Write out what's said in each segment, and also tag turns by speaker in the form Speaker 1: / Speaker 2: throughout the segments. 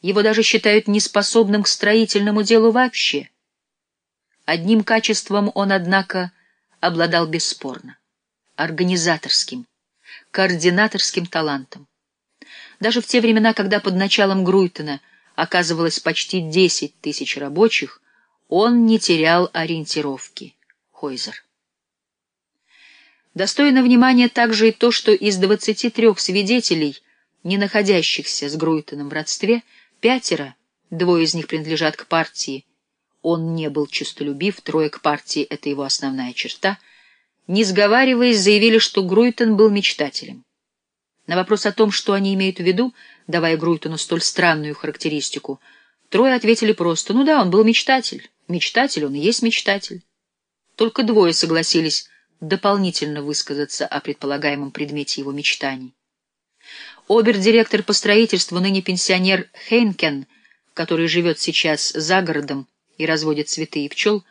Speaker 1: Его даже считают неспособным к строительному делу вообще. Одним качеством он, однако, обладал бесспорно — организаторским, координаторским талантом. Даже в те времена, когда под началом Груйтона оказывалось почти 10 тысяч рабочих, он не терял ориентировки. Хойзер. Достойно внимания также и то, что из 23 свидетелей, не находящихся с Груйтоном в родстве, пятеро, двое из них принадлежат к партии, он не был честолюбив, трое к партии — это его основная черта, не сговариваясь, заявили, что Груйтон был мечтателем. На вопрос о том, что они имеют в виду, давая Груйтону столь странную характеристику, трое ответили просто «Ну да, он был мечтатель. Мечтатель, он и есть мечтатель». Только двое согласились дополнительно высказаться о предполагаемом предмете его мечтаний. Обер-директор по строительству, ныне пенсионер Хейнкен, который живет сейчас за городом и разводит цветы и пчел,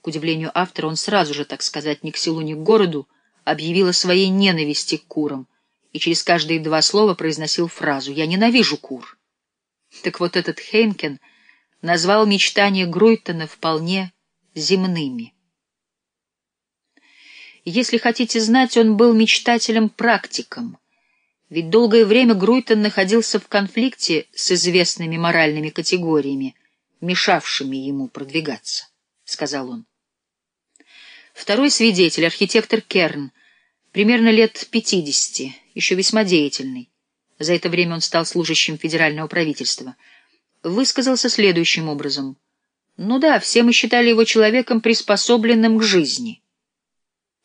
Speaker 1: к удивлению автора, он сразу же, так сказать, ни к селу, ни к городу, объявил о своей ненависти к курам и через каждые два слова произносил фразу «Я ненавижу кур». Так вот этот Хейнкен назвал мечтания Груйтона вполне земными. Если хотите знать, он был мечтателем-практиком, ведь долгое время Груйтон находился в конфликте с известными моральными категориями, мешавшими ему продвигаться, — сказал он. Второй свидетель, архитектор Керн, примерно лет пятидесяти, еще весьма деятельный, за это время он стал служащим федерального правительства, высказался следующим образом. Ну да, все мы считали его человеком, приспособленным к жизни.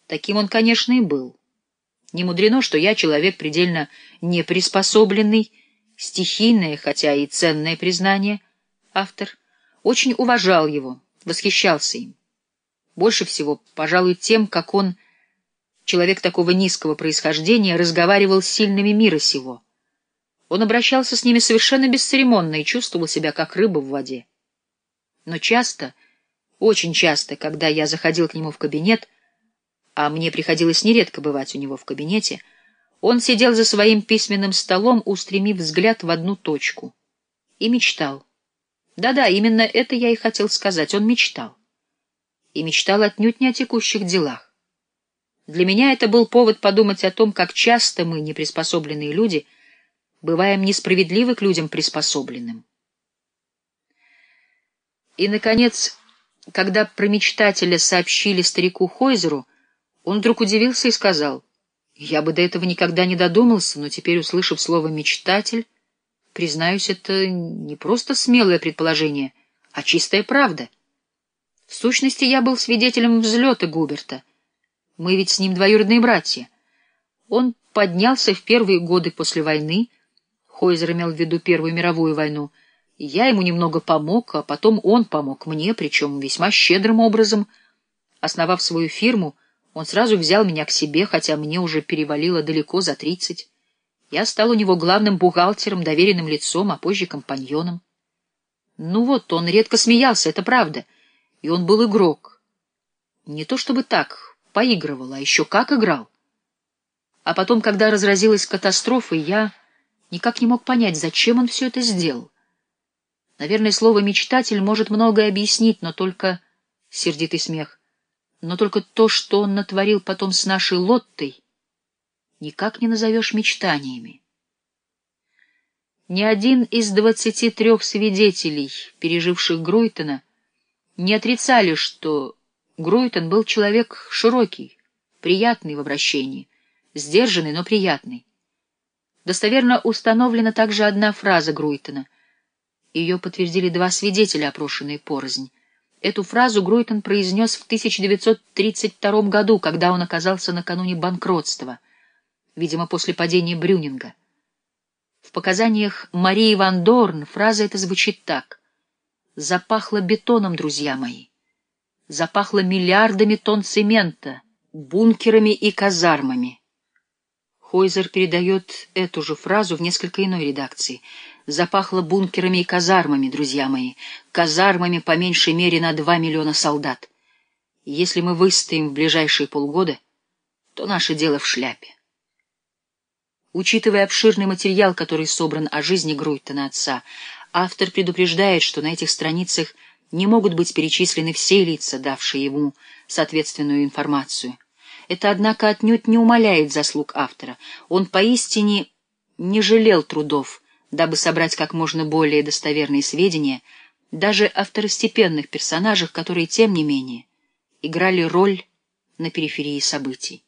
Speaker 1: Таким он, конечно, и был. Не мудрено, что я человек предельно неприспособленный, стихийное, хотя и ценное признание, автор, очень уважал его, восхищался им. Больше всего, пожалуй, тем, как он, человек такого низкого происхождения, разговаривал с сильными мира сего. Он обращался с ними совершенно бесцеремонно и чувствовал себя как рыба в воде. Но часто, очень часто, когда я заходил к нему в кабинет, а мне приходилось нередко бывать у него в кабинете, он сидел за своим письменным столом, устремив взгляд в одну точку, и мечтал. Да-да, именно это я и хотел сказать. Он мечтал. И мечтал отнюдь не о текущих делах. Для меня это был повод подумать о том, как часто мы, неприспособленные люди, бываем несправедливы к людям приспособленным. И, наконец, когда про мечтателя сообщили старику Хойзеру, он вдруг удивился и сказал, «Я бы до этого никогда не додумался, но теперь, услышав слово «мечтатель», признаюсь, это не просто смелое предположение, а чистая правда. В сущности, я был свидетелем взлета Губерта. Мы ведь с ним двоюродные братья. Он поднялся в первые годы после войны, Хойзер имел в виду Первую мировую войну, я ему немного помог, а потом он помог мне, причем весьма щедрым образом. Основав свою фирму, он сразу взял меня к себе, хотя мне уже перевалило далеко за тридцать. Я стал у него главным бухгалтером, доверенным лицом, а позже компаньоном. Ну вот, он редко смеялся, это правда. И он был игрок. Не то чтобы так, поигрывал, а еще как играл. А потом, когда разразилась катастрофа, я никак не мог понять, зачем он все это сделал. Наверное, слово «мечтатель» может многое объяснить, но только... Сердитый смех но только то, что он натворил потом с нашей Лоттой, никак не назовешь мечтаниями. Ни один из двадцати трех свидетелей, переживших Груйтона, не отрицали, что Груйтон был человек широкий, приятный в обращении, сдержанный, но приятный. Достоверно установлена также одна фраза Груйтона. Ее подтвердили два свидетеля, опрошенные порознь. Эту фразу Груйтон произнес в 1932 году, когда он оказался накануне банкротства, видимо, после падения Брюнинга. В показаниях Марии Ван Дорн фраза эта звучит так. «Запахло бетоном, друзья мои. Запахло миллиардами тонн цемента, бункерами и казармами». Хойзер передает эту же фразу в несколько иной редакции — Запахло бункерами и казармами, друзья мои, казармами по меньшей мере на два миллиона солдат. если мы выстоим в ближайшие полгода, то наше дело в шляпе. Учитывая обширный материал, который собран о жизни Груйтона отца, Автор предупреждает, что на этих страницах не могут быть перечислены все лица, давшие ему соответственную информацию. Это, однако, отнюдь не умаляет заслуг автора. Он поистине не жалел трудов, дабы собрать как можно более достоверные сведения даже о второстепенных персонажах, которые, тем не менее, играли роль на периферии событий.